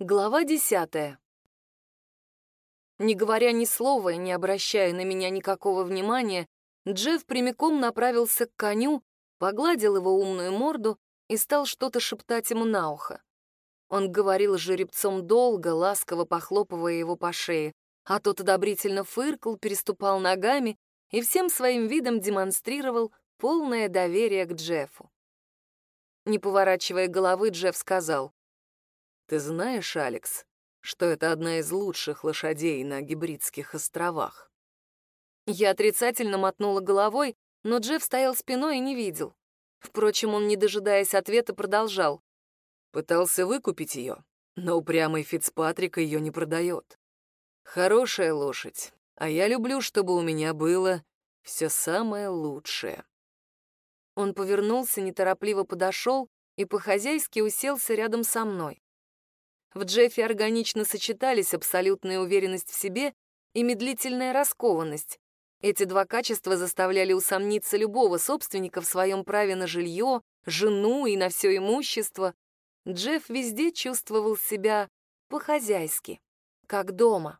Глава десятая. Не говоря ни слова и не обращая на меня никакого внимания, Джефф прямиком направился к коню, погладил его умную морду и стал что-то шептать ему на ухо. Он говорил с жеребцом долго, ласково похлопывая его по шее, а тот одобрительно фыркал, переступал ногами и всем своим видом демонстрировал полное доверие к Джеффу. Не поворачивая головы, Джефф сказал, ты знаешь, Алекс, что это одна из лучших лошадей на Гибридских островах? Я отрицательно мотнула головой, но Джефф стоял спиной и не видел. Впрочем, он, не дожидаясь ответа, продолжал. Пытался выкупить ее, но упрямый Фицпатрик ее не продает. Хорошая лошадь, а я люблю, чтобы у меня было все самое лучшее. Он повернулся, неторопливо подошел и по-хозяйски уселся рядом со мной. В Джеффе органично сочетались абсолютная уверенность в себе и медлительная раскованность. Эти два качества заставляли усомниться любого собственника в своем праве на жилье, жену и на все имущество. Джефф везде чувствовал себя по-хозяйски, как дома.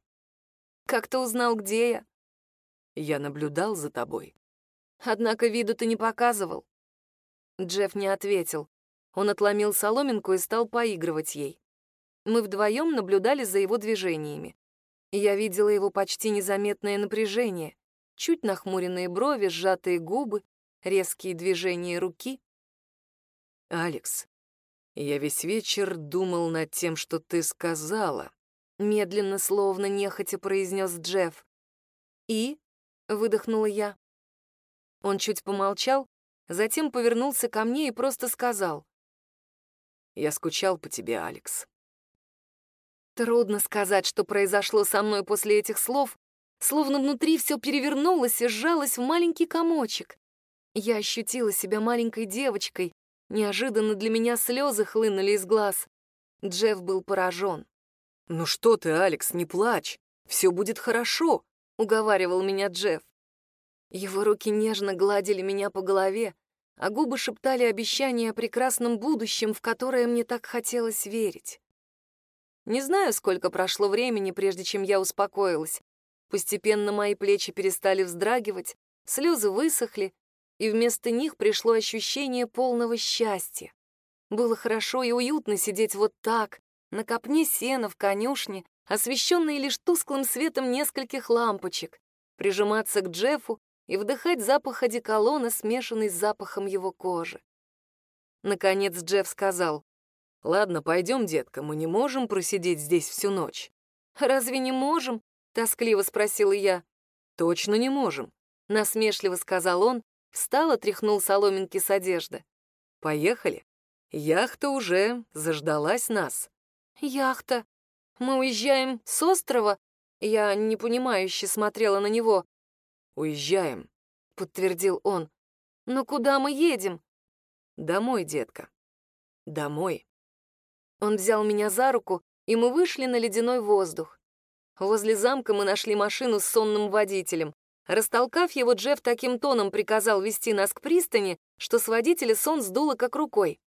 «Как ты узнал, где я?» «Я наблюдал за тобой». «Однако виду ты не показывал». Джефф не ответил. Он отломил соломинку и стал поигрывать ей. Мы вдвоем наблюдали за его движениями. Я видела его почти незаметное напряжение, чуть нахмуренные брови, сжатые губы, резкие движения руки. «Алекс, я весь вечер думал над тем, что ты сказала», — медленно, словно нехотя произнес Джефф. «И?» — выдохнула я. Он чуть помолчал, затем повернулся ко мне и просто сказал. «Я скучал по тебе, Алекс. Трудно сказать, что произошло со мной после этих слов, словно внутри все перевернулось и сжалось в маленький комочек. Я ощутила себя маленькой девочкой, неожиданно для меня слезы хлынули из глаз. Джефф был поражен. «Ну что ты, Алекс, не плачь, все будет хорошо», — уговаривал меня Джефф. Его руки нежно гладили меня по голове, а губы шептали обещания о прекрасном будущем, в которое мне так хотелось верить. Не знаю, сколько прошло времени, прежде чем я успокоилась. Постепенно мои плечи перестали вздрагивать, слезы высохли, и вместо них пришло ощущение полного счастья. Было хорошо и уютно сидеть вот так, на копне сена в конюшне, освещенной лишь тусклым светом нескольких лампочек, прижиматься к Джеффу и вдыхать запах одеколона, смешанный с запахом его кожи. Наконец Джефф сказал, «Ладно, пойдем, детка, мы не можем просидеть здесь всю ночь». «Разве не можем?» — тоскливо спросила я. «Точно не можем», — насмешливо сказал он, встал, отряхнул соломинки с одежды. «Поехали. Яхта уже заждалась нас». «Яхта? Мы уезжаем с острова?» Я непонимающе смотрела на него. «Уезжаем», — подтвердил он. «Но куда мы едем?» «Домой, детка. Домой». Он взял меня за руку, и мы вышли на ледяной воздух. Возле замка мы нашли машину с сонным водителем. Растолкав его, Джефф таким тоном приказал вести нас к пристани, что с водителя сон сдуло как рукой.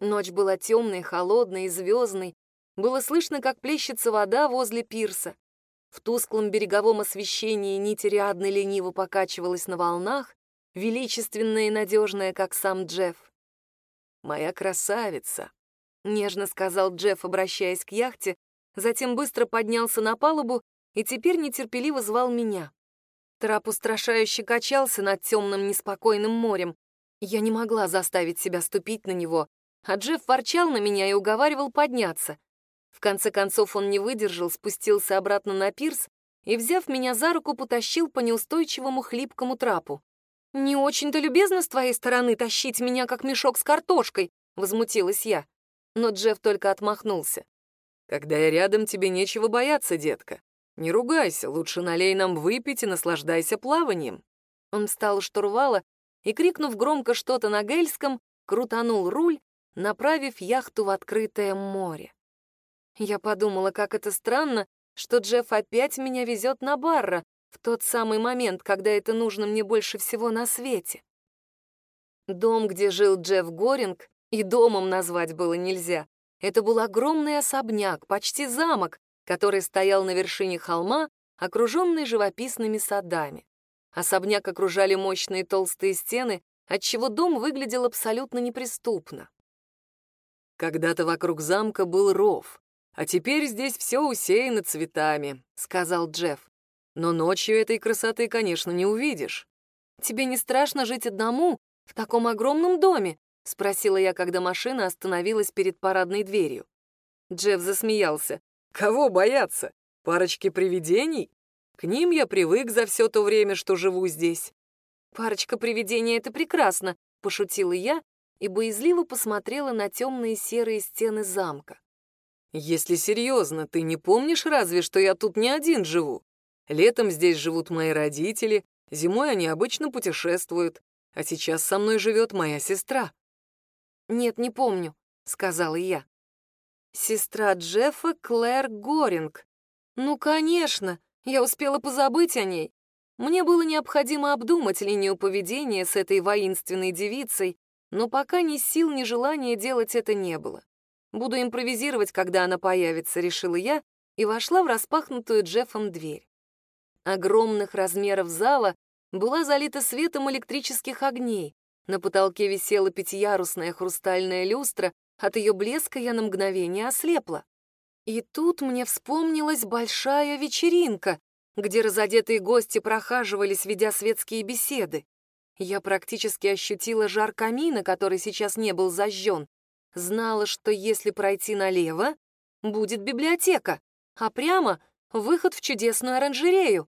Ночь была темной, холодной и звездной. Было слышно, как плещется вода возле пирса. В тусклом береговом освещении нить рядно лениво покачивалась на волнах, величественная и надежная, как сам Джефф. «Моя красавица», нежно сказал Джефф, обращаясь к яхте, затем быстро поднялся на палубу и теперь нетерпеливо звал меня. Трап устрашающе качался над темным неспокойным морем. Я не могла заставить себя ступить на него, а Джефф ворчал на меня и уговаривал подняться. В конце концов он не выдержал, спустился обратно на пирс и, взяв меня за руку, потащил по неустойчивому хлипкому трапу. «Не очень-то любезно с твоей стороны тащить меня, как мешок с картошкой», — возмутилась я но Джефф только отмахнулся. «Когда я рядом, тебе нечего бояться, детка. Не ругайся, лучше налей нам выпить и наслаждайся плаванием». Он встал у штурвала и, крикнув громко что-то на гельском, крутанул руль, направив яхту в открытое море. Я подумала, как это странно, что Джефф опять меня везет на Барра в тот самый момент, когда это нужно мне больше всего на свете. Дом, где жил Джефф Горинг, и домом назвать было нельзя. Это был огромный особняк, почти замок, который стоял на вершине холма, окруженный живописными садами. Особняк окружали мощные толстые стены, отчего дом выглядел абсолютно неприступно. «Когда-то вокруг замка был ров, а теперь здесь все усеяно цветами», — сказал Джефф. «Но ночью этой красоты, конечно, не увидишь». «Тебе не страшно жить одному в таком огромном доме?» — спросила я, когда машина остановилась перед парадной дверью. Джефф засмеялся. «Кого бояться? Парочки привидений? К ним я привык за все то время, что живу здесь». «Парочка привидений — это прекрасно», — пошутила я и боязливо посмотрела на темные серые стены замка. «Если серьезно, ты не помнишь разве, что я тут не один живу? Летом здесь живут мои родители, зимой они обычно путешествуют, а сейчас со мной живет моя сестра». «Нет, не помню», — сказала я. «Сестра Джеффа Клэр Горинг. Ну, конечно, я успела позабыть о ней. Мне было необходимо обдумать линию поведения с этой воинственной девицей, но пока ни сил, ни желания делать это не было. Буду импровизировать, когда она появится, решила я, и вошла в распахнутую Джеффом дверь. Огромных размеров зала была залита светом электрических огней. На потолке висела пятиярусная хрустальная люстра, от ее блеска я на мгновение ослепла. И тут мне вспомнилась большая вечеринка, где разодетые гости прохаживались, ведя светские беседы. Я практически ощутила жар камина, который сейчас не был зажжен. Знала, что если пройти налево, будет библиотека, а прямо — выход в чудесную оранжерею.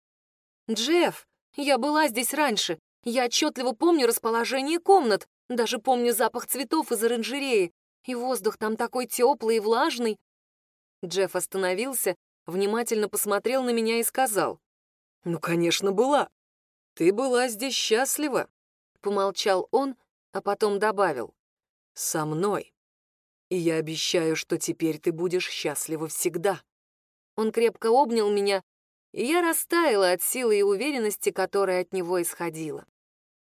«Джефф, я была здесь раньше. Я отчетливо помню расположение комнат, даже помню запах цветов из оранжереи, и воздух там такой теплый и влажный». Джефф остановился, внимательно посмотрел на меня и сказал. «Ну, конечно, была. Ты была здесь счастлива», — помолчал он, а потом добавил. «Со мной. И я обещаю, что теперь ты будешь счастлива всегда». Он крепко обнял меня, и я растаяла от силы и уверенности, которая от него исходила.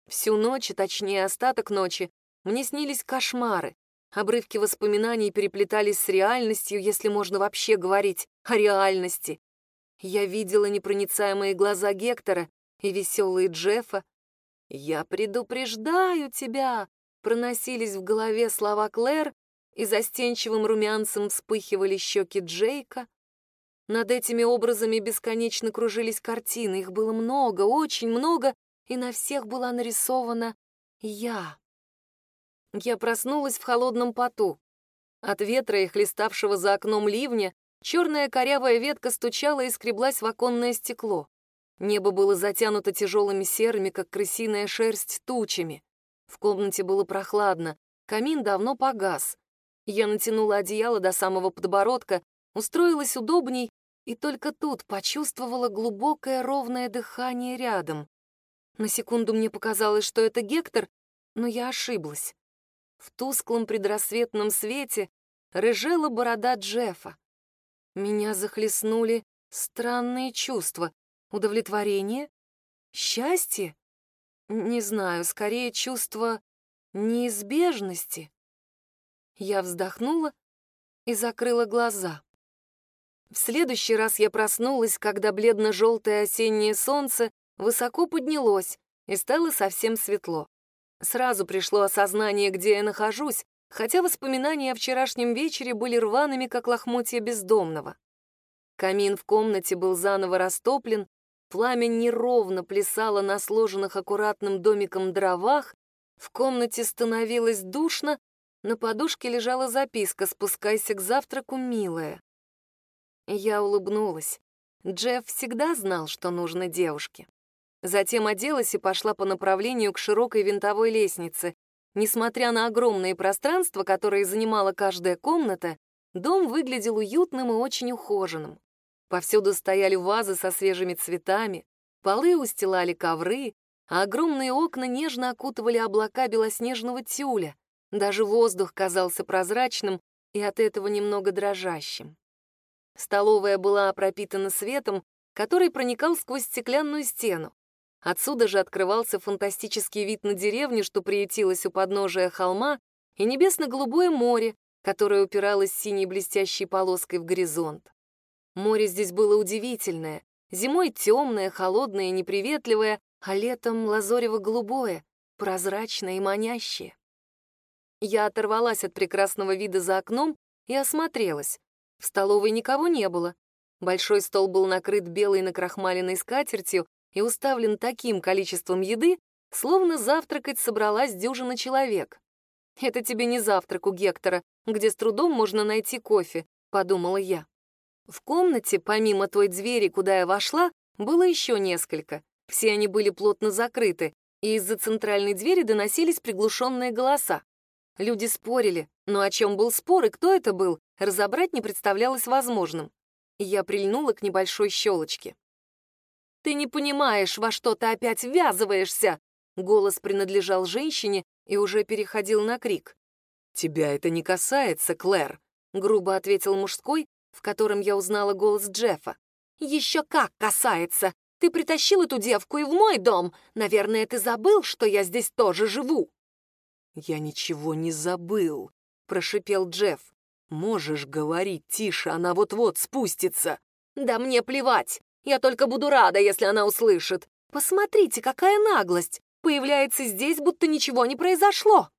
Всю ночь, точнее остаток ночи, мне снились кошмары. Обрывки воспоминаний переплетались с реальностью, если можно вообще говорить о реальности. Я видела непроницаемые глаза Гектора и веселые Джеффа. «Я предупреждаю тебя!» Проносились в голове слова Клэр, и застенчивым румянцем вспыхивали щеки Джейка. Над этими образами бесконечно кружились картины. Их было много, очень много, и на всех была нарисована я. Я проснулась в холодном поту. От ветра и хлеставшего за окном ливня черная корявая ветка стучала и скреблась в оконное стекло. Небо было затянуто тяжелыми серыми, как крысиная шерсть, тучами. В комнате было прохладно, камин давно погас. Я натянула одеяло до самого подбородка, устроилась удобней и только тут почувствовала глубокое ровное дыхание рядом. На секунду мне показалось, что это Гектор, но я ошиблась. В тусклом предрассветном свете рыжела борода Джеффа. Меня захлестнули странные чувства. Удовлетворение? Счастье? Не знаю, скорее чувство неизбежности. Я вздохнула и закрыла глаза. В следующий раз я проснулась, когда бледно-желтое осеннее солнце высоко поднялось и стало совсем светло. Сразу пришло осознание, где я нахожусь, хотя воспоминания о вчерашнем вечере были рваными, как лохмотья бездомного. Камин в комнате был заново растоплен, пламя неровно плясало на сложенных аккуратным домиком дровах, в комнате становилось душно, на подушке лежала записка «Спускайся к завтраку, милая». Я улыбнулась. Джефф всегда знал, что нужно девушке. Затем оделась и пошла по направлению к широкой винтовой лестнице. Несмотря на огромные пространства, которые занимала каждая комната, дом выглядел уютным и очень ухоженным. Повсюду стояли вазы со свежими цветами, полы устилали ковры, а огромные окна нежно окутывали облака белоснежного тюля. Даже воздух казался прозрачным и от этого немного дрожащим. Столовая была пропитана светом, который проникал сквозь стеклянную стену. Отсюда же открывался фантастический вид на деревню, что приютилась у подножия холма, и небесно-голубое море, которая упиралась синей блестящей полоской в горизонт. Море здесь было удивительное. Зимой темное, холодное неприветливое, а летом лазорево-голубое, прозрачное и манящее. Я оторвалась от прекрасного вида за окном и осмотрелась. В столовой никого не было. Большой стол был накрыт белой накрахмаленной скатертью и уставлен таким количеством еды, словно завтракать собралась дюжина человек. «Это тебе не завтрак у Гектора, где с трудом можно найти кофе», — подумала я. В комнате, помимо той двери, куда я вошла, было еще несколько. Все они были плотно закрыты, и из-за центральной двери доносились приглушенные голоса. Люди спорили, но о чем был спор и кто это был, разобрать не представлялось возможным. Я прильнула к небольшой щелочке. «Ты не понимаешь, во что ты опять ввязываешься!» Голос принадлежал женщине и уже переходил на крик. «Тебя это не касается, Клэр», — грубо ответил мужской, в котором я узнала голос Джеффа. «Еще как касается! Ты притащил эту девку и в мой дом! Наверное, ты забыл, что я здесь тоже живу!» «Я ничего не забыл», — прошипел Джефф. «Можешь говорить тише, она вот-вот спустится». «Да мне плевать! Я только буду рада, если она услышит. Посмотрите, какая наглость! Появляется здесь, будто ничего не произошло!»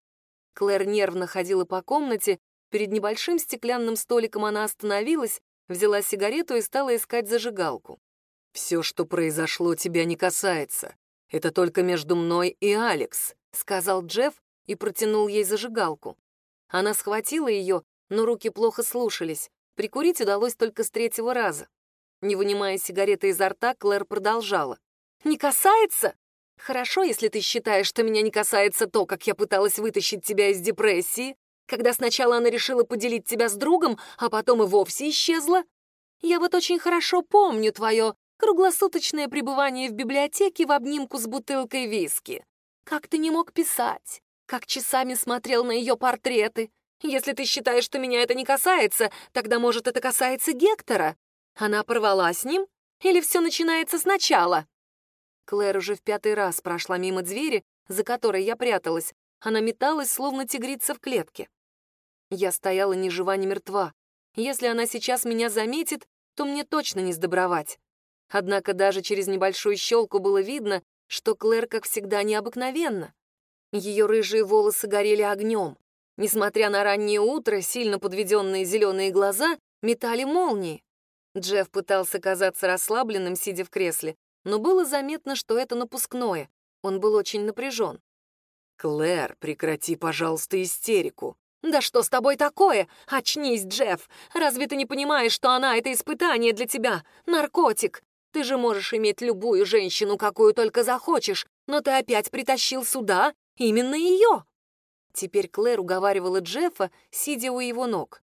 Клэр нервно ходила по комнате. Перед небольшим стеклянным столиком она остановилась, взяла сигарету и стала искать зажигалку. «Все, что произошло, тебя не касается. Это только между мной и Алекс», — сказал Джефф, и протянул ей зажигалку. Она схватила ее, но руки плохо слушались. Прикурить удалось только с третьего раза. Не вынимая сигареты изо рта, Клэр продолжала. «Не касается? Хорошо, если ты считаешь, что меня не касается то, как я пыталась вытащить тебя из депрессии, когда сначала она решила поделить тебя с другом, а потом и вовсе исчезла. Я вот очень хорошо помню твое круглосуточное пребывание в библиотеке в обнимку с бутылкой виски. Как ты не мог писать? как часами смотрел на ее портреты. Если ты считаешь, что меня это не касается, тогда, может, это касается Гектора? Она порвала с ним? Или все начинается сначала?» Клэр уже в пятый раз прошла мимо двери, за которой я пряталась. Она металась, словно тигрица в клетке. Я стояла ни жива, ни мертва. Если она сейчас меня заметит, то мне точно не сдобровать. Однако даже через небольшую щелку было видно, что Клэр, как всегда, необыкновенна. Ее рыжие волосы горели огнем. Несмотря на раннее утро, сильно подведенные зеленые глаза метали молнии. Джефф пытался казаться расслабленным, сидя в кресле, но было заметно, что это напускное. Он был очень напряжен. «Клэр, прекрати, пожалуйста, истерику». «Да что с тобой такое? Очнись, Джефф! Разве ты не понимаешь, что она — это испытание для тебя? Наркотик! Ты же можешь иметь любую женщину, какую только захочешь, но ты опять притащил сюда Именно ее!» Теперь Клэр уговаривала Джеффа, сидя у его ног.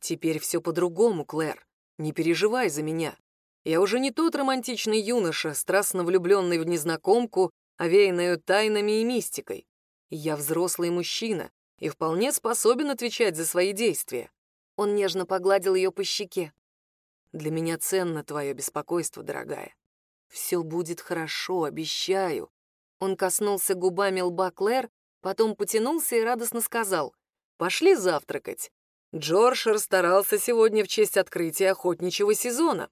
«Теперь все по-другому, Клэр. Не переживай за меня. Я уже не тот романтичный юноша, страстно влюбленный в незнакомку, овеянную тайнами и мистикой. Я взрослый мужчина и вполне способен отвечать за свои действия». Он нежно погладил ее по щеке. «Для меня ценно твое беспокойство, дорогая. Все будет хорошо, обещаю. Он коснулся губами лба Клэр, потом потянулся и радостно сказал. «Пошли завтракать. Джордж расстарался сегодня в честь открытия охотничьего сезона».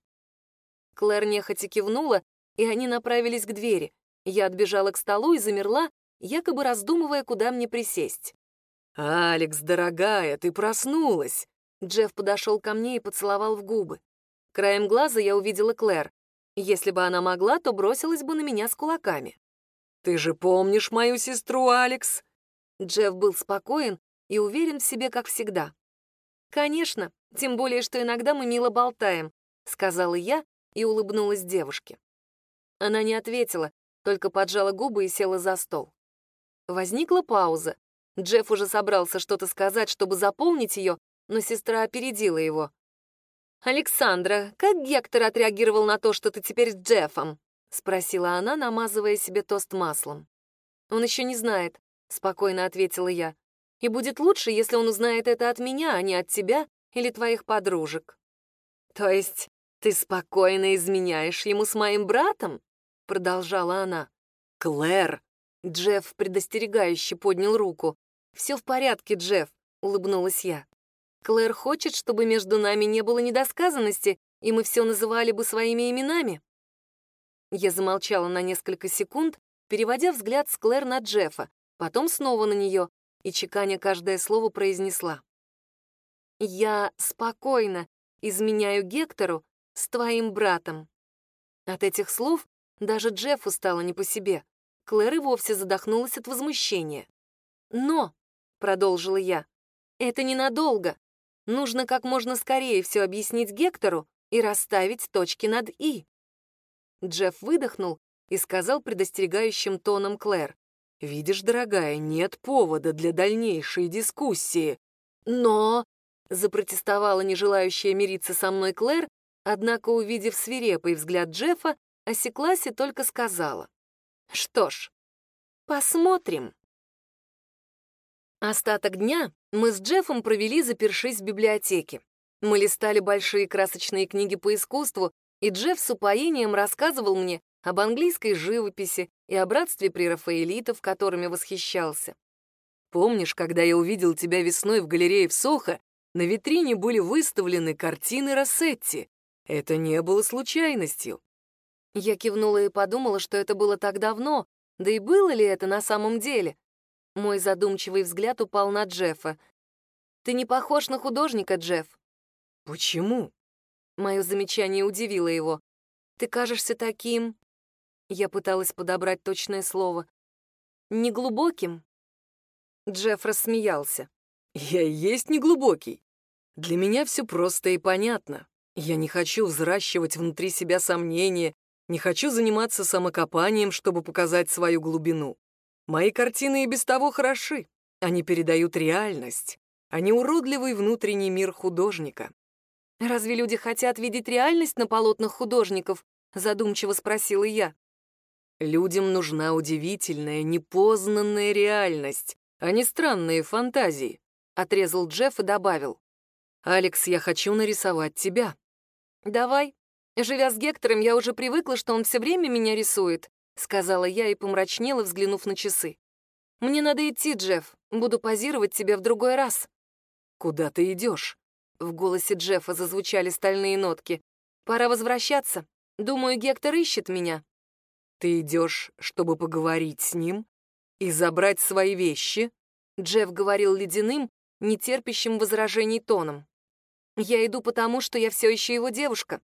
Клэр нехотя кивнула, и они направились к двери. Я отбежала к столу и замерла, якобы раздумывая, куда мне присесть. «Алекс, дорогая, ты проснулась!» Джефф подошел ко мне и поцеловал в губы. Краем глаза я увидела Клэр. Если бы она могла, то бросилась бы на меня с кулаками. Ты же помнишь мою сестру, Алекс?» Джефф был спокоен и уверен в себе, как всегда. «Конечно, тем более, что иногда мы мило болтаем», — сказала я и улыбнулась девушке. Она не ответила, только поджала губы и села за стол. Возникла пауза. Джефф уже собрался что-то сказать, чтобы заполнить ее, но сестра опередила его. «Александра, как Гектор отреагировал на то, что ты теперь с Джеффом?» — спросила она, намазывая себе тост маслом. «Он еще не знает», — спокойно ответила я. «И будет лучше, если он узнает это от меня, а не от тебя или твоих подружек». «То есть ты спокойно изменяешь ему с моим братом?» — продолжала она. «Клэр!» — Джефф предостерегающе поднял руку. «Все в порядке, Джефф», — улыбнулась я. Клэр хочет, чтобы между нами не было недосказанности, и мы все называли бы своими именами. Я замолчала на несколько секунд, переводя взгляд с Клэр на Джеффа, потом снова на нее и, чеканя каждое слово, произнесла. «Я спокойно изменяю Гектору с твоим братом». От этих слов даже Джеффу стало не по себе. Клэр и вовсе задохнулась от возмущения. «Но», — продолжила я, — «это ненадолго. Нужно как можно скорее все объяснить Гектору и расставить точки над «и». Джефф выдохнул и сказал предостерегающим тоном Клэр. «Видишь, дорогая, нет повода для дальнейшей дискуссии». «Но...» — запротестовала не желающая мириться со мной Клэр, однако, увидев свирепый взгляд Джеффа, осеклась и только сказала. «Что ж, посмотрим». Остаток дня мы с Джеффом провели, запершись в библиотеке. Мы листали большие красочные книги по искусству, и Джефф с упоением рассказывал мне об английской живописи и о братстве прерафаэлитов, которыми восхищался. «Помнишь, когда я увидел тебя весной в галерее в Сохо, на витрине были выставлены картины Рассетти. Это не было случайностью». Я кивнула и подумала, что это было так давно, да и было ли это на самом деле? Мой задумчивый взгляд упал на Джеффа. «Ты не похож на художника, Джефф». «Почему?» Мое замечание удивило его. «Ты кажешься таким...» Я пыталась подобрать точное слово. «Неглубоким?» Джефф рассмеялся. «Я и есть неглубокий. Для меня все просто и понятно. Я не хочу взращивать внутри себя сомнения, не хочу заниматься самокопанием, чтобы показать свою глубину. Мои картины и без того хороши. Они передают реальность, а не уродливый внутренний мир художника. «Разве люди хотят видеть реальность на полотнах художников?» — задумчиво спросила я. «Людям нужна удивительная, непознанная реальность, а не странные фантазии», — отрезал Джефф и добавил. «Алекс, я хочу нарисовать тебя». «Давай. Живя с Гектором, я уже привыкла, что он все время меня рисует. — сказала я и помрачнела, взглянув на часы. «Мне надо идти, Джефф. Буду позировать тебе в другой раз». «Куда ты идешь?» В голосе Джеффа зазвучали стальные нотки. «Пора возвращаться. Думаю, Гектор ищет меня». «Ты идешь, чтобы поговорить с ним и забрать свои вещи?» Джефф говорил ледяным, нетерпящим возражений тоном. «Я иду потому, что я все еще его девушка.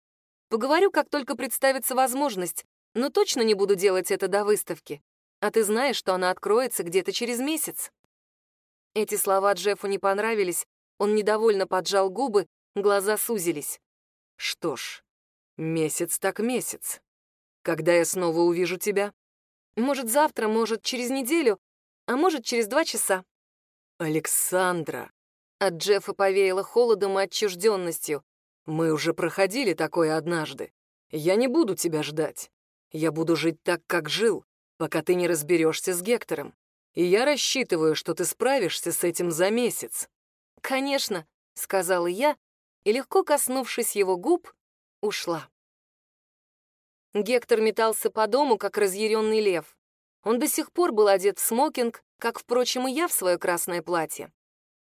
Поговорю, как только представится возможность, но точно не буду делать это до выставки. А ты знаешь, что она откроется где-то через месяц». Эти слова Джеффу не понравились, он недовольно поджал губы, глаза сузились. «Что ж, месяц так месяц. Когда я снова увижу тебя?» «Может, завтра, может, через неделю, а может, через два часа». «Александра!» От Джеффа повеяло холодом и отчужденностью. «Мы уже проходили такое однажды. Я не буду тебя ждать. Я буду жить так, как жил, пока ты не разберешься с Гектором. И я рассчитываю, что ты справишься с этим за месяц». «Конечно», — сказала я, и, легко коснувшись его губ, ушла. Гектор метался по дому, как разъяренный лев. Он до сих пор был одет в смокинг, как, впрочем, и я в свое красное платье.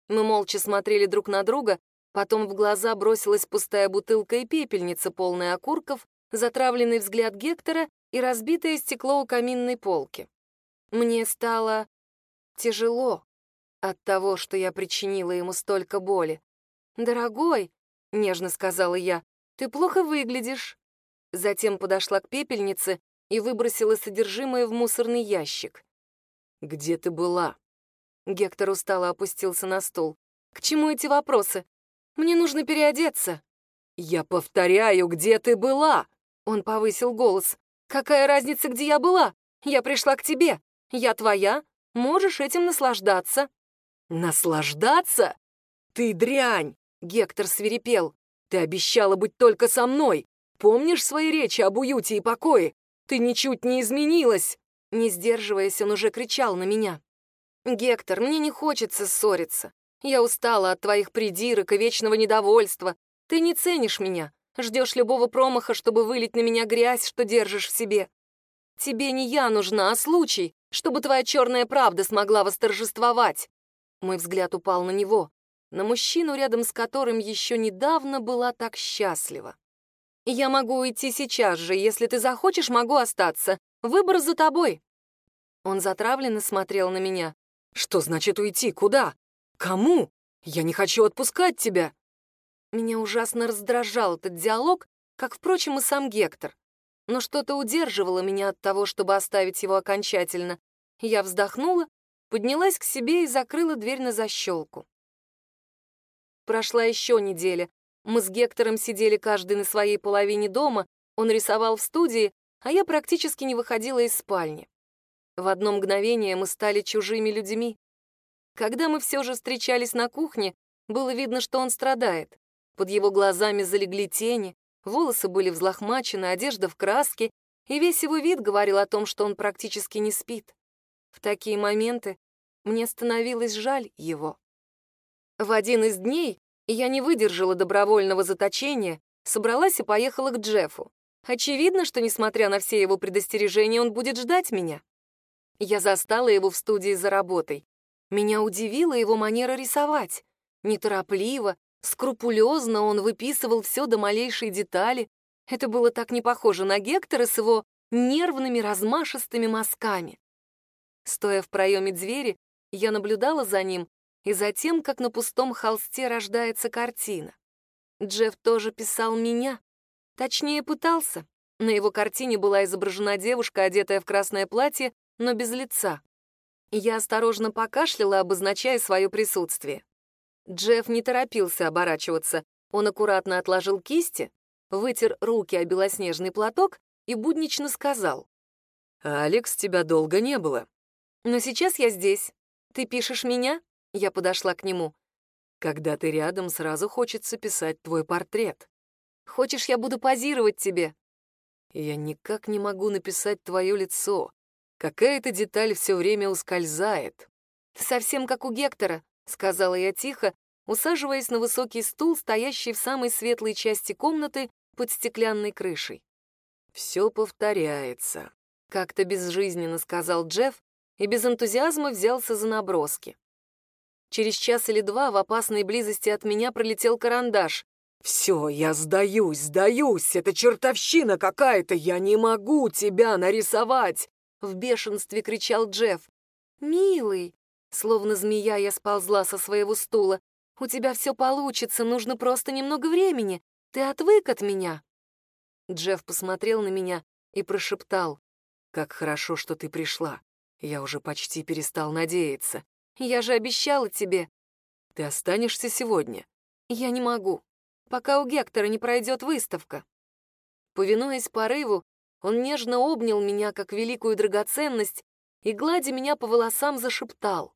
Мы молча смотрели друг на друга, потом в глаза бросилась пустая бутылка и пепельница, полная окурков, затравленный взгляд Гектора и разбитое стекло у каминной полки. Мне стало тяжело от того, что я причинила ему столько боли. «Дорогой», — нежно сказала я, — «ты плохо выглядишь». Затем подошла к пепельнице и выбросила содержимое в мусорный ящик. «Где ты была?» Гектор устало опустился на стул. «К чему эти вопросы? Мне нужно переодеться». «Я повторяю, где ты была?» Он повысил голос. «Какая разница, где я была? Я пришла к тебе. Я твоя. Можешь этим наслаждаться». «Наслаждаться? Ты дрянь!» Гектор свирепел. «Ты обещала быть только со мной. Помнишь свои речи об уюте и покое? Ты ничуть не изменилась!» Не сдерживаясь, он уже кричал на меня. «Гектор, мне не хочется ссориться. Я устала от твоих придирок и вечного недовольства. Ты не ценишь меня. Ждешь любого промаха, чтобы вылить на меня грязь, что держишь в себе. Тебе не я нужна, а случай, чтобы твоя черная правда смогла восторжествовать. Мой взгляд упал на него. на мужчину, рядом с которым еще недавно была так счастлива. «Я могу уйти сейчас же. Если ты захочешь, могу остаться. Выбор за тобой». Он затравленно смотрел на меня. «Что значит уйти? Куда? Кому? Я не хочу отпускать тебя!» Меня ужасно раздражал этот диалог, как, впрочем, и сам Гектор. Но что-то удерживало меня от того, чтобы оставить его окончательно. Я вздохнула, поднялась к себе и закрыла дверь на защелку. Прошла еще неделя. Мы с Гектором сидели каждый на своей половине дома, он рисовал в студии, а я практически не выходила из спальни. В одно мгновение мы стали чужими людьми. Когда мы все же встречались на кухне, было видно, что он страдает. Под его глазами залегли тени, волосы были взлохмачены, одежда в краске, и весь его вид говорил о том, что он практически не спит. В такие моменты мне становилось жаль его. В один из дней я не выдержала добровольного заточения, собралась и поехала к Джеффу. Очевидно, что, несмотря на все его предостережения, он будет ждать меня. Я застала его в студии за работой. Меня удивила его манера рисовать. Неторопливо, скрупулезно он выписывал все до малейшей детали. Это было так не похоже на Гектора с его нервными размашистыми мазками. Стоя в проеме двери, я наблюдала за ним и за тем, как на пустом холсте рождается картина. Джефф тоже писал меня. Точнее, пытался. На его картине была изображена девушка, одетая в красное платье, но без лица. Я осторожно покашляла, обозначая свое присутствие. Джефф не торопился оборачиваться. Он аккуратно отложил кисти, вытер руки о белоснежный платок и буднично сказал. «Алекс, тебя долго не было». «Но сейчас я здесь. Ты пишешь меня?» Я подошла к нему. «Когда ты рядом, сразу хочется писать твой портрет». «Хочешь, я буду позировать тебе?» «Я никак не могу написать твое лицо. Какая-то деталь все время ускользает». «Совсем как у Гектора», — сказала я тихо, усаживаясь на высокий стул, стоящий в самой светлой части комнаты под стеклянной крышей. «Все повторяется», — как-то безжизненно сказал Джефф и без энтузиазма взялся за наброски. Через час или два в опасной близости от меня пролетел карандаш. «Все, я сдаюсь, сдаюсь! Это чертовщина какая-то! Я не могу тебя нарисовать!» В бешенстве кричал Джефф. «Милый!» Словно змея я сползла со своего стула. «У тебя все получится, нужно просто немного времени. Ты отвык от меня!» Джефф посмотрел на меня и прошептал. «Как хорошо, что ты пришла. Я уже почти перестал надеяться. Я же обещала тебе. Ты останешься сегодня? Я не могу, пока у Гектора не пройдет выставка. Повинуясь порыву, он нежно обнял меня как великую драгоценность и, гладя меня по волосам, зашептал.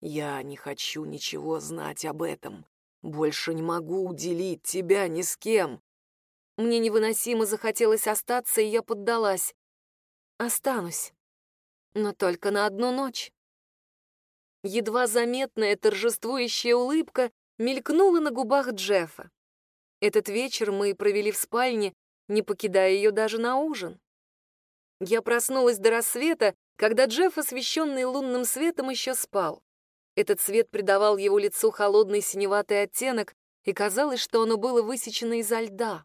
«Я не хочу ничего знать об этом. Больше не могу уделить тебя ни с кем». Мне невыносимо захотелось остаться, и я поддалась. Останусь, но только на одну ночь. Едва заметная торжествующая улыбка мелькнула на губах Джеффа. Этот вечер мы провели в спальне, не покидая ее даже на ужин. Я проснулась до рассвета, когда Джефф, освещенный лунным светом, еще спал. Этот свет придавал его лицу холодный синеватый оттенок, и казалось, что оно было высечено изо льда.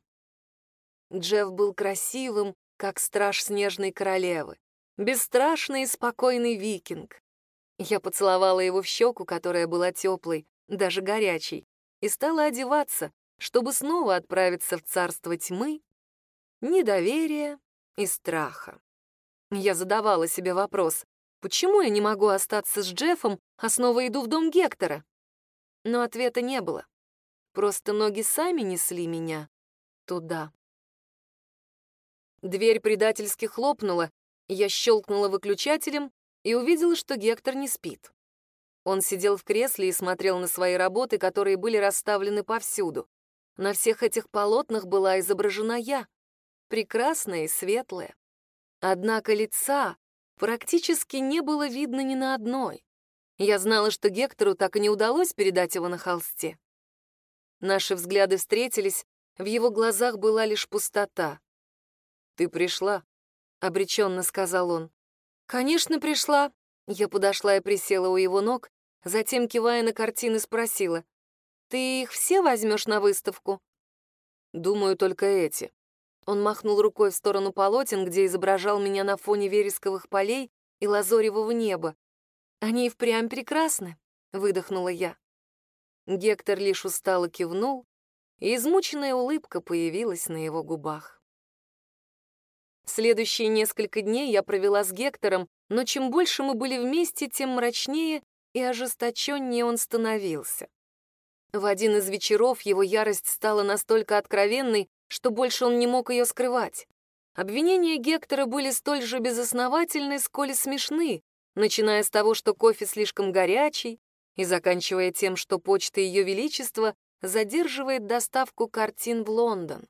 Джефф был красивым, как страж снежной королевы, бесстрашный и спокойный викинг. Я поцеловала его в щеку, которая была теплой, даже горячей, и стала одеваться, чтобы снова отправиться в царство тьмы, недоверия и страха. Я задавала себе вопрос, почему я не могу остаться с Джеффом, а снова иду в дом Гектора? Но ответа не было. Просто ноги сами несли меня туда. Дверь предательски хлопнула, я щелкнула выключателем и увидела, что Гектор не спит. Он сидел в кресле и смотрел на свои работы, которые были расставлены повсюду. На всех этих полотнах была изображена я, прекрасная и светлая. Однако лица практически не было видно ни на одной. Я знала, что Гектору так и не удалось передать его на холсте. Наши взгляды встретились, в его глазах была лишь пустота. «Ты пришла», — обреченно сказал он. «Конечно, пришла». Я подошла и присела у его ног, затем, кивая на картины, спросила, «Ты их все возьмешь на выставку?» «Думаю, только эти». Он махнул рукой в сторону полотен, где изображал меня на фоне вересковых полей и лазоревого неба. «Они и впрямь прекрасны», — выдохнула я. Гектор лишь устало кивнул, и измученная улыбка появилась на его губах. Следующие несколько дней я провела с Гектором, но чем больше мы были вместе, тем мрачнее и ожесточеннее он становился. В один из вечеров его ярость стала настолько откровенной, что больше он не мог ее скрывать. Обвинения Гектора были столь же безосновательны, сколь и смешны, начиная с того, что кофе слишком горячий, и заканчивая тем, что почта Ее Величества задерживает доставку картин в Лондон.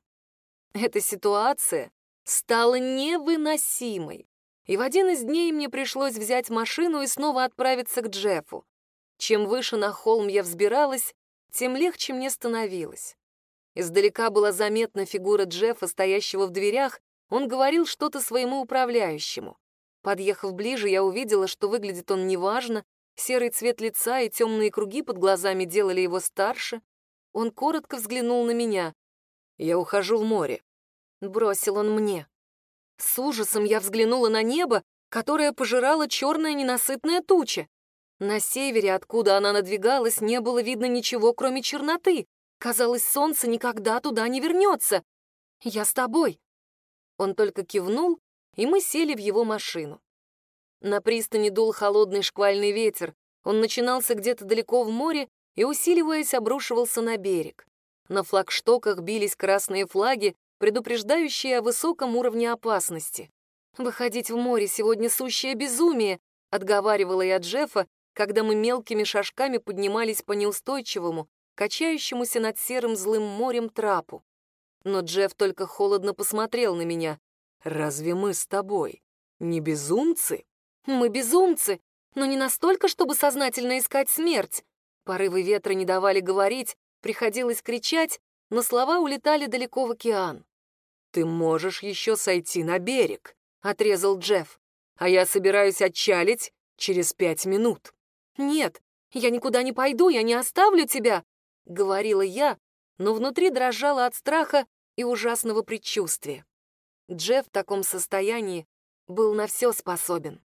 Эта ситуация стала невыносимой, и в один из дней мне пришлось взять машину и снова отправиться к Джеффу. Чем выше на холм я взбиралась, тем легче мне становилось. Издалека была заметна фигура Джеффа, стоящего в дверях, он говорил что-то своему управляющему. Подъехав ближе, я увидела, что выглядит он неважно, серый цвет лица и темные круги под глазами делали его старше. Он коротко взглянул на меня. «Я ухожу в море», — бросил он мне. С ужасом я взглянула на небо, которое пожирало черная ненасытная туча. На севере, откуда она надвигалась, не было видно ничего, кроме черноты. Казалось, солнце никогда туда не вернется. «Я с тобой». Он только кивнул, и мы сели в его машину. На пристани дул холодный шквальный ветер. Он начинался где-то далеко в море и, усиливаясь, обрушивался на берег. На флагштоках бились красные флаги, предупреждающие о высоком уровне опасности. «Выходить в море сегодня сущее безумие», — отговаривала я Джеффа, когда мы мелкими шажками поднимались по неустойчивому, качающемуся над серым злым морем трапу. Но Джефф только холодно посмотрел на меня. «Разве мы с тобой не безумцы?» «Мы безумцы, но не настолько, чтобы сознательно искать смерть». Порывы ветра не давали говорить, приходилось кричать, но слова улетали далеко в океан. «Ты можешь еще сойти на берег», — отрезал Джефф. «А я собираюсь отчалить через пять минут». «Нет, я никуда не пойду, я не оставлю тебя», — говорила я, но внутри дрожала от страха и ужасного предчувствия. Джефф в таком состоянии был на все способен.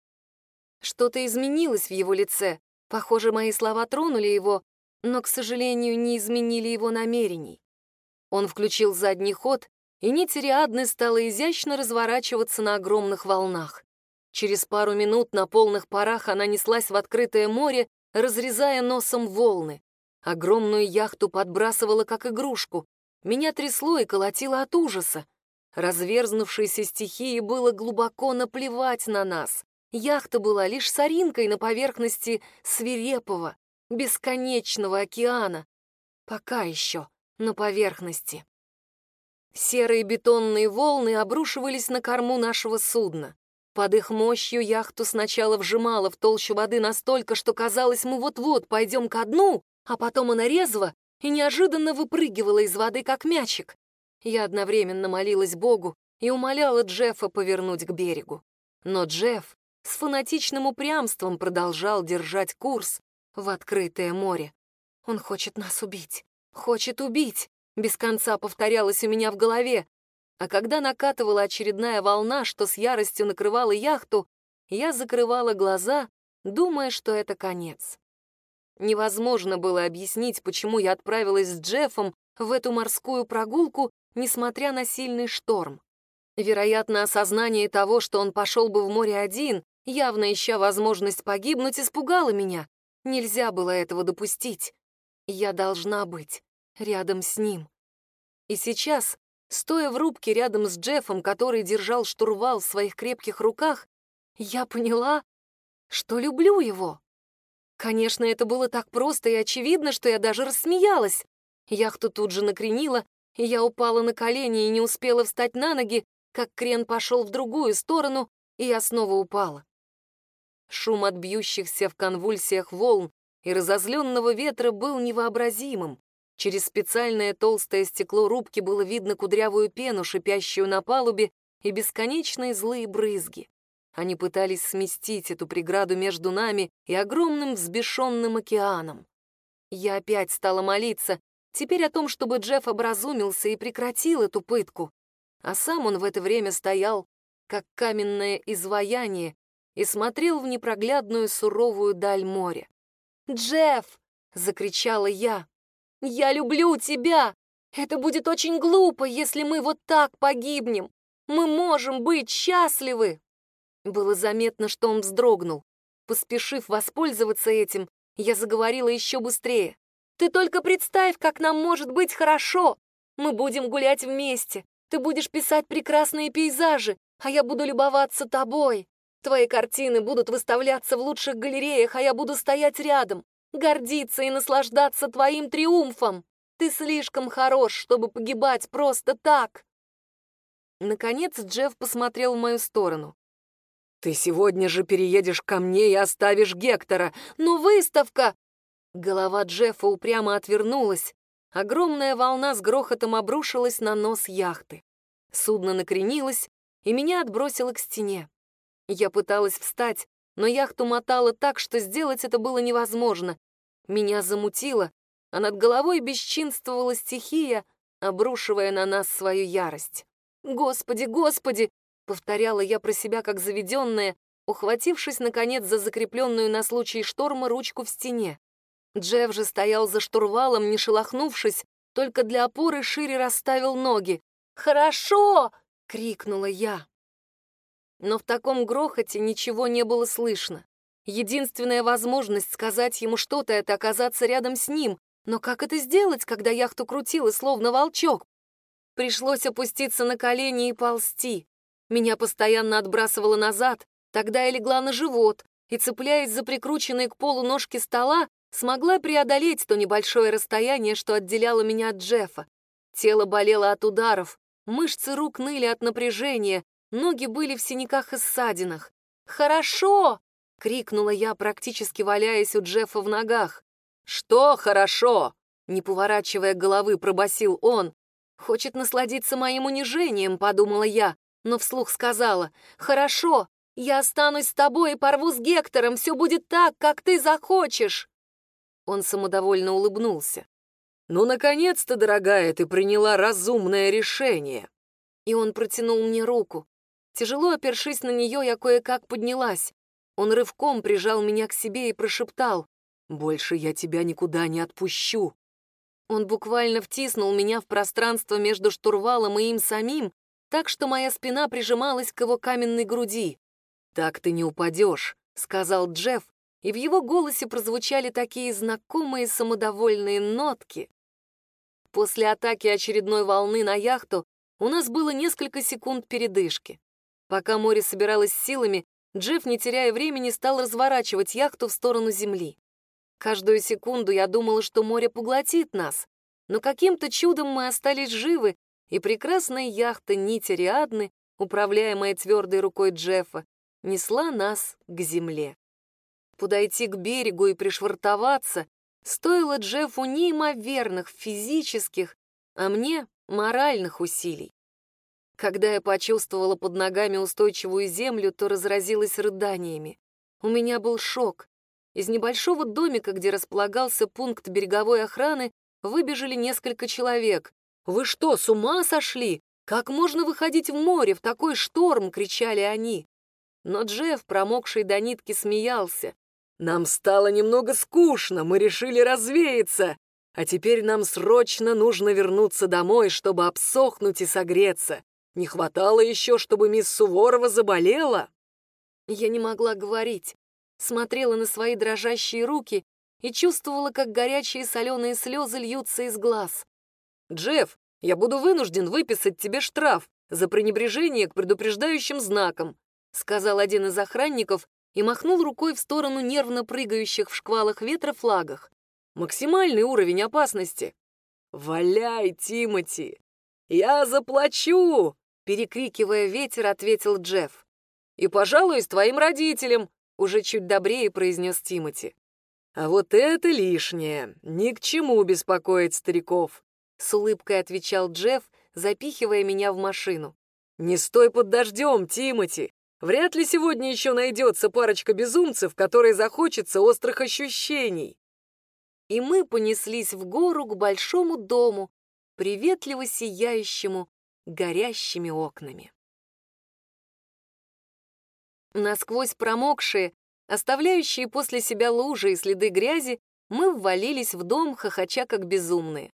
Что-то изменилось в его лице. Похоже, мои слова тронули его, но, к сожалению, не изменили его намерений. Он включил задний ход и нить Риадны стала изящно разворачиваться на огромных волнах. Через пару минут на полных парах она неслась в открытое море, разрезая носом волны. Огромную яхту подбрасывала как игрушку. Меня трясло и колотило от ужаса. Разверзнувшейся стихии было глубоко наплевать на нас. Яхта была лишь соринкой на поверхности свирепого, бесконечного океана. Пока еще на поверхности. Серые бетонные волны обрушивались на корму нашего судна. Под их мощью яхту сначала вжимала в толщу воды настолько, что казалось, мы вот-вот пойдем ко дну, а потом она резво и неожиданно выпрыгивала из воды, как мячик. Я одновременно молилась Богу и умоляла Джеффа повернуть к берегу. Но Джефф с фанатичным упрямством продолжал держать курс в открытое море. Он хочет нас убить, хочет убить без конца повторялось у меня в голове, а когда накатывала очередная волна, что с яростью накрывала яхту, я закрывала глаза, думая, что это конец. Невозможно было объяснить, почему я отправилась с Джеффом в эту морскую прогулку, несмотря на сильный шторм. Вероятно, осознание того, что он пошел бы в море один, явно ища возможность погибнуть, испугало меня. Нельзя было этого допустить. Я должна быть рядом с ним. И сейчас, стоя в рубке рядом с Джеффом, который держал штурвал в своих крепких руках, я поняла, что люблю его. Конечно, это было так просто и очевидно, что я даже рассмеялась. Яхту тут же накренила, и я упала на колени и не успела встать на ноги, как крен пошел в другую сторону, и я снова упала. Шум от бьющихся в конвульсиях волн и разозленного ветра был невообразимым. Через специальное толстое стекло рубки было видно кудрявую пену, шипящую на палубе, и бесконечные злые брызги. Они пытались сместить эту преграду между нами и огромным взбешенным океаном. Я опять стала молиться, теперь о том, чтобы Джефф образумился и прекратил эту пытку. А сам он в это время стоял, как каменное изваяние, и смотрел в непроглядную суровую даль моря. «Джефф!» — закричала я. «Я люблю тебя! Это будет очень глупо, если мы вот так погибнем. Мы можем быть счастливы!» Было заметно, что он вздрогнул. Поспешив воспользоваться этим, я заговорила еще быстрее. «Ты только представь, как нам может быть хорошо! Мы будем гулять вместе, ты будешь писать прекрасные пейзажи, а я буду любоваться тобой. Твои картины будут выставляться в лучших галереях, а я буду стоять рядом, гордиться и наслаждаться твоим триумфом. Ты слишком хорош, чтобы погибать просто так!» Наконец Джефф посмотрел в мою сторону. «Ты сегодня же переедешь ко мне и оставишь Гектора. Но выставка...» Голова Джеффа упрямо отвернулась. Огромная волна с грохотом обрушилась на нос яхты. Судно накренилось, и меня отбросило к стене. Я пыталась встать, но яхту мотало так, что сделать это было невозможно. Меня замутило, а над головой бесчинствовала стихия, обрушивая на нас свою ярость. «Господи, Господи!» Повторяла я про себя как заведенная, ухватившись, наконец, за закрепленную на случай шторма ручку в стене. Джефф же стоял за штурвалом, не шелохнувшись, только для опоры шире расставил ноги. «Хорошо!» — крикнула я. Но в таком грохоте ничего не было слышно. Единственная возможность сказать ему что-то — это оказаться рядом с ним. Но как это сделать, когда яхту крутило, словно волчок? Пришлось опуститься на колени и ползти. Меня постоянно отбрасывало назад, тогда я легла на живот и, цепляясь за прикрученные к полу ножки стола, смогла преодолеть то небольшое расстояние, что отделяло меня от Джеффа. Тело болело от ударов, мышцы рук ныли от напряжения, ноги были в синяках и ссадинах. «Хорошо!» — крикнула я, практически валяясь у Джеффа в ногах. «Что хорошо?» — не поворачивая головы, пробасил он. «Хочет насладиться моим унижением», — подумала я, но вслух сказала, «Хорошо, я останусь с тобой и порву с Гектором, все будет так, как ты захочешь». Он самодовольно улыбнулся. «Ну, наконец-то, дорогая, ты приняла разумное решение». И он протянул мне руку. Тяжело опершись на нее, я кое-как поднялась. Он рывком прижал меня к себе и прошептал, «Больше я тебя никуда не отпущу». Он буквально втиснул меня в пространство между штурвалом и им самим, так что моя спина прижималась к его каменной груди. «Так ты не упадешь», — сказал Джефф, и в его голосе прозвучали такие знакомые самодовольные нотки. После атаки очередной волны на яхту у нас было несколько секунд передышки. Пока море собиралось силами, Джефф, не теряя времени, стал разворачивать яхту в сторону земли. Каждую секунду я думала, что море поглотит нас, но каким-то чудом мы остались живы и прекрасная яхта Нити Риадны, управляемая твердой рукой Джеффа, несла нас к земле. Подойти к берегу и пришвартоваться стоило Джеффу неимоверных физических, а мне — моральных усилий. Когда я почувствовала под ногами устойчивую землю, то разразилась рыданиями. У меня был шок. Из небольшого домика, где располагался пункт береговой охраны, выбежали несколько человек. «Вы что, с ума сошли? Как можно выходить в море в такой шторм?» — кричали они. Но Джефф, промокший до нитки, смеялся. «Нам стало немного скучно, мы решили развеяться, а теперь нам срочно нужно вернуться домой, чтобы обсохнуть и согреться. Не хватало еще, чтобы мисс Суворова заболела». Я не могла говорить, смотрела на свои дрожащие руки и чувствовала, как горячие соленые слезы льются из глаз. «Джефф, я буду вынужден выписать тебе штраф за пренебрежение к предупреждающим знакам», сказал один из охранников и махнул рукой в сторону нервно прыгающих в шквалах ветра флагах. «Максимальный уровень опасности». «Валяй, Тимати! Я заплачу!» Перекрикивая ветер, ответил Джефф. «И, пожалуй, с твоим родителем», уже чуть добрее произнес Тимати. «А вот это лишнее. Ни к чему беспокоить стариков с улыбкой отвечал Джефф, запихивая меня в машину. «Не стой под дождем, Тимати! Вряд ли сегодня еще найдется парочка безумцев, которой захочется острых ощущений. И мы понеслись в гору к большому дому, приветливо сияющему горящими окнами. Насквозь промокшие, оставляющие после себя лужи и следы грязи, мы ввалились в дом, хохоча как безумные.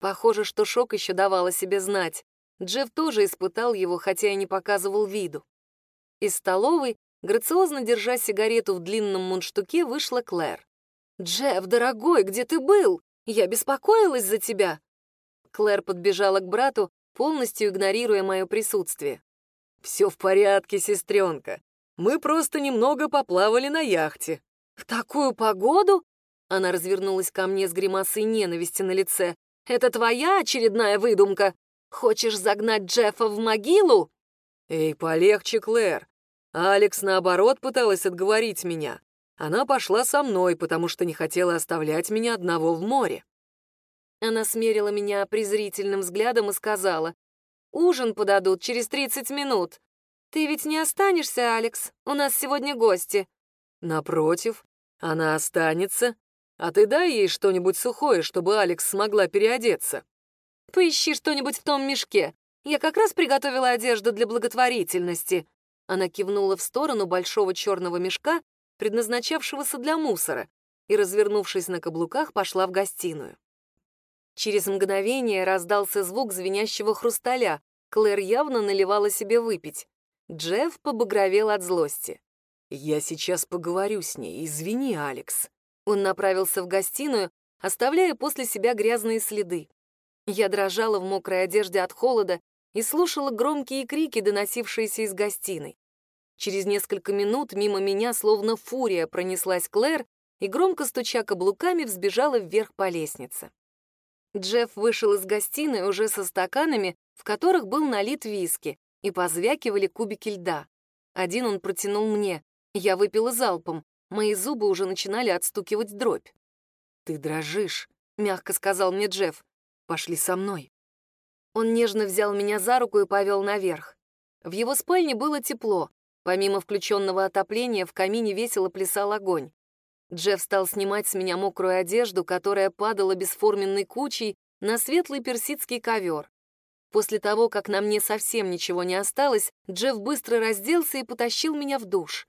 Похоже, что шок еще давал о себе знать. Джефф тоже испытал его, хотя и не показывал виду. Из столовой, грациозно держа сигарету в длинном мундштуке, вышла Клэр. «Джефф, дорогой, где ты был? Я беспокоилась за тебя!» Клэр подбежала к брату, полностью игнорируя мое присутствие. «Все в порядке, сестренка. Мы просто немного поплавали на яхте». «В такую погоду?» Она развернулась ко мне с гримасой ненависти на лице. «Это твоя очередная выдумка? Хочешь загнать Джеффа в могилу?» «Эй, полегче, Клэр. Алекс, наоборот, пыталась отговорить меня. Она пошла со мной, потому что не хотела оставлять меня одного в море». Она смерила меня презрительным взглядом и сказала, «Ужин подадут через 30 минут. Ты ведь не останешься, Алекс? У нас сегодня гости». «Напротив, она останется. А ты дай ей что-нибудь сухое, чтобы Алекс смогла переодеться». «Поищи что-нибудь в том мешке. Я как раз приготовила одежду для благотворительности». Она кивнула в сторону большого черного мешка, предназначавшегося для мусора, и, развернувшись на каблуках, пошла в гостиную. Через мгновение раздался звук звенящего хрусталя. Клэр явно наливала себе выпить. Джефф побагровел от злости. «Я сейчас поговорю с ней, извини, Алекс». Он направился в гостиную, оставляя после себя грязные следы. Я дрожала в мокрой одежде от холода и слушала громкие крики, доносившиеся из гостиной. Через несколько минут мимо меня, словно фурия, пронеслась Клэр и, громко стуча каблуками, взбежала вверх по лестнице. Джефф вышел из гостиной уже со стаканами, в которых был налит виски, и позвякивали кубики льда. Один он протянул мне. Я выпила залпом. Мои зубы уже начинали отстукивать дробь. «Ты дрожишь», — мягко сказал мне Джефф. «Пошли со мной». Он нежно взял меня за руку и повел наверх. В его спальне было тепло. Помимо включенного отопления, в камине весело плясал огонь. Джефф стал снимать с меня мокрую одежду, которая падала бесформенной кучей на светлый персидский ковер. После того, как на мне совсем ничего не осталось, Джефф быстро разделся и потащил меня в душ.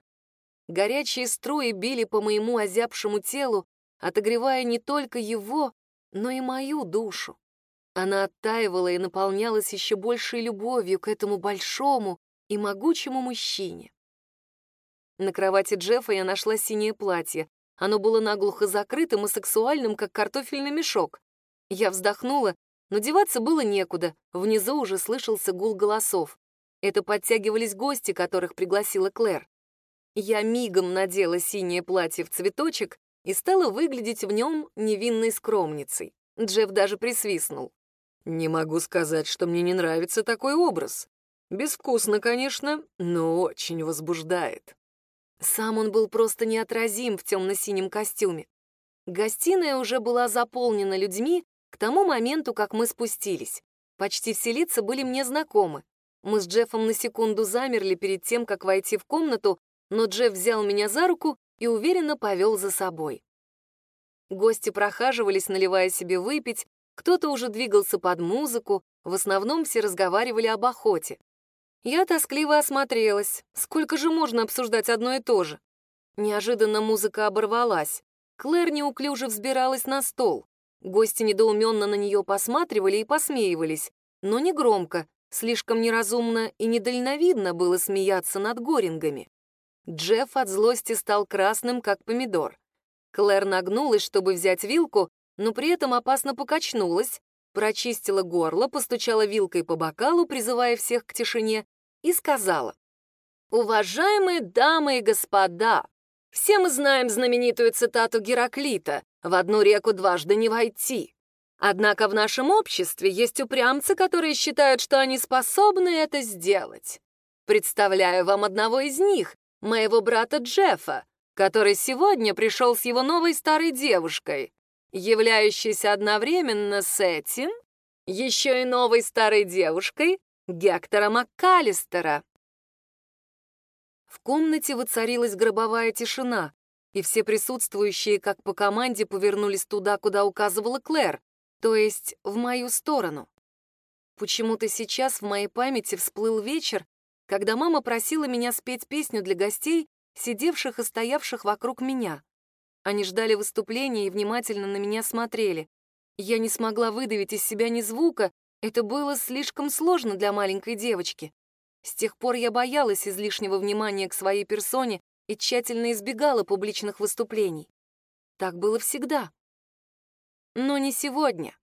Горячие струи били по моему озябшему телу, отогревая не только его, но и мою душу. Она оттаивала и наполнялась еще большей любовью к этому большому и могучему мужчине. На кровати Джеффа я нашла синее платье. Оно было наглухо закрытым и сексуальным, как картофельный мешок. Я вздохнула но деваться было некуда, внизу уже слышался гул голосов. Это подтягивались гости, которых пригласила Клэр. Я мигом надела синее платье в цветочек и стала выглядеть в нем невинной скромницей. Джефф даже присвистнул. «Не могу сказать, что мне не нравится такой образ. Безвкусно, конечно, но очень возбуждает». Сам он был просто неотразим в темно-синем костюме. Гостиная уже была заполнена людьми, к тому моменту, как мы спустились, почти все лица были мне знакомы. Мы с Джеффом на секунду замерли перед тем, как войти в комнату, но Джефф взял меня за руку и уверенно повел за собой. Гости прохаживались, наливая себе выпить, кто-то уже двигался под музыку, в основном все разговаривали об охоте. Я тоскливо осмотрелась. Сколько же можно обсуждать одно и то же? Неожиданно музыка оборвалась. Клэр неуклюже взбиралась на стол. Гости недоуменно на нее посматривали и посмеивались, но не громко, слишком неразумно и недальновидно было смеяться над горингами. Джефф от злости стал красным, как помидор. Клэр нагнулась, чтобы взять вилку, но при этом опасно покачнулась, прочистила горло, постучала вилкой по бокалу, призывая всех к тишине, и сказала, «Уважаемые дамы и господа, все мы знаем знаменитую цитату Гераклита в одну реку дважды не войти. Однако в нашем обществе есть упрямцы, которые считают, что они способны это сделать. Представляю вам одного из них, моего брата Джеффа, который сегодня пришел с его новой старой девушкой, являющейся одновременно с этим еще и новой старой девушкой Гектора МакКаллистера. В комнате воцарилась гробовая тишина, и все присутствующие, как по команде, повернулись туда, куда указывала Клэр, то есть в мою сторону. Почему-то сейчас в моей памяти всплыл вечер, когда мама просила меня спеть песню для гостей, сидевших и стоявших вокруг меня. Они ждали выступления и внимательно на меня смотрели. Я не смогла выдавить из себя ни звука, это было слишком сложно для маленькой девочки. С тех пор я боялась излишнего внимания к своей персоне и тщательно избегала публичных выступлений. Так было всегда. Но не сегодня.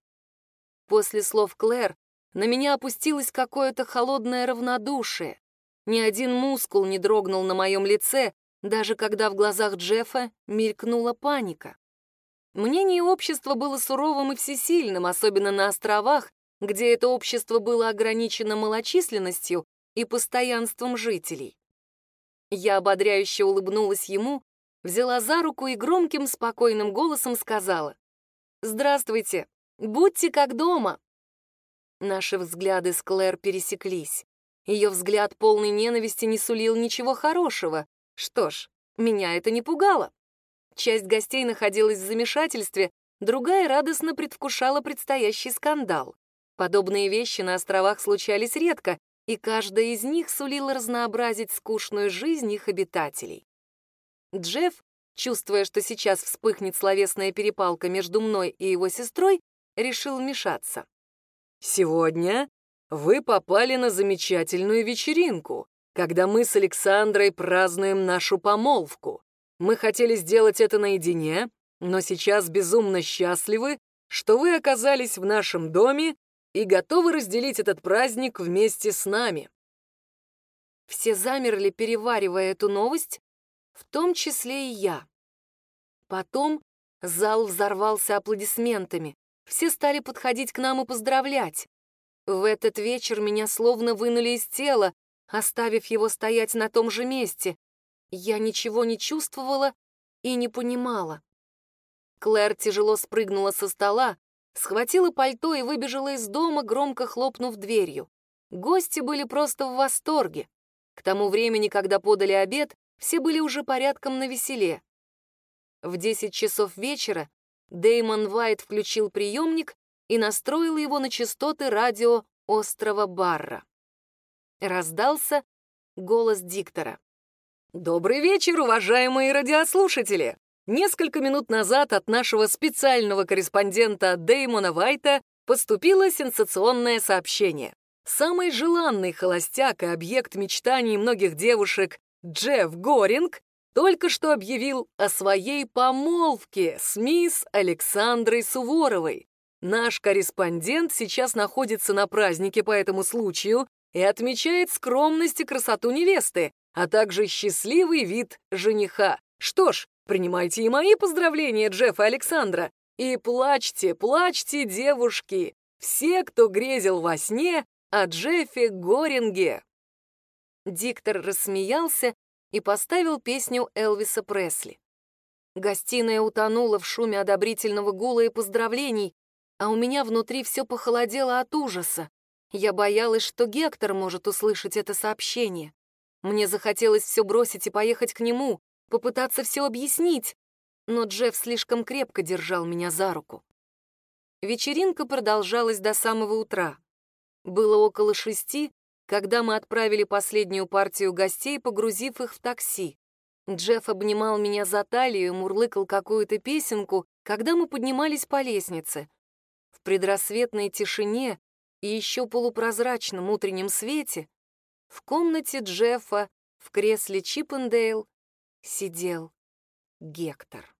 После слов Клэр на меня опустилось какое-то холодное равнодушие. Ни один мускул не дрогнул на моем лице, даже когда в глазах Джеффа мелькнула паника. Мнение общества было суровым и всесильным, особенно на островах, где это общество было ограничено малочисленностью и постоянством жителей. Я ободряюще улыбнулась ему, взяла за руку и громким, спокойным голосом сказала «Здравствуйте, будьте как дома». Наши взгляды с Клэр пересеклись. Ее взгляд полный ненависти не сулил ничего хорошего. Что ж, меня это не пугало. Часть гостей находилась в замешательстве, другая радостно предвкушала предстоящий скандал. Подобные вещи на островах случались редко, и каждая из них сулила разнообразить скучную жизнь их обитателей. Джефф, чувствуя, что сейчас вспыхнет словесная перепалка между мной и его сестрой, решил вмешаться. «Сегодня вы попали на замечательную вечеринку, когда мы с Александрой празднуем нашу помолвку. Мы хотели сделать это наедине, но сейчас безумно счастливы, что вы оказались в нашем доме и готовы разделить этот праздник вместе с нами. Все замерли, переваривая эту новость, в том числе и я. Потом зал взорвался аплодисментами. Все стали подходить к нам и поздравлять. В этот вечер меня словно вынули из тела, оставив его стоять на том же месте. Я ничего не чувствовала и не понимала. Клэр тяжело спрыгнула со стола, схватила пальто и выбежала из дома, громко хлопнув дверью. Гости были просто в восторге. К тому времени, когда подали обед, все были уже порядком на веселе. В 10 часов вечера Деймон Вайт включил приемник и настроил его на частоты радио острова Барра. Раздался голос диктора. «Добрый вечер, уважаемые радиослушатели! Несколько минут назад от нашего специального корреспондента Дэймона Вайта поступило сенсационное сообщение. Самый желанный холостяк и объект мечтаний многих девушек Джефф Горинг только что объявил о своей помолвке с мисс Александрой Суворовой. Наш корреспондент сейчас находится на празднике по этому случаю и отмечает скромность и красоту невесты, а также счастливый вид жениха. Что ж, Принимайте и мои поздравления, Джефф и Александра. И плачьте, плачьте, девушки. Все, кто грезил во сне о Джеффе Горинге. Диктор рассмеялся и поставил песню Элвиса Пресли. Гостиная утонула в шуме одобрительного гула и поздравлений, а у меня внутри все похолодело от ужаса. Я боялась, что Гектор может услышать это сообщение. Мне захотелось все бросить и поехать к нему, попытаться все объяснить, но Джефф слишком крепко держал меня за руку. Вечеринка продолжалась до самого утра. Было около шести, когда мы отправили последнюю партию гостей, погрузив их в такси. Джефф обнимал меня за талию и мурлыкал какую-то песенку, когда мы поднимались по лестнице. В предрассветной тишине и еще полупрозрачном утреннем свете в комнате Джеффа в кресле Чиппендейл сидел Гектор.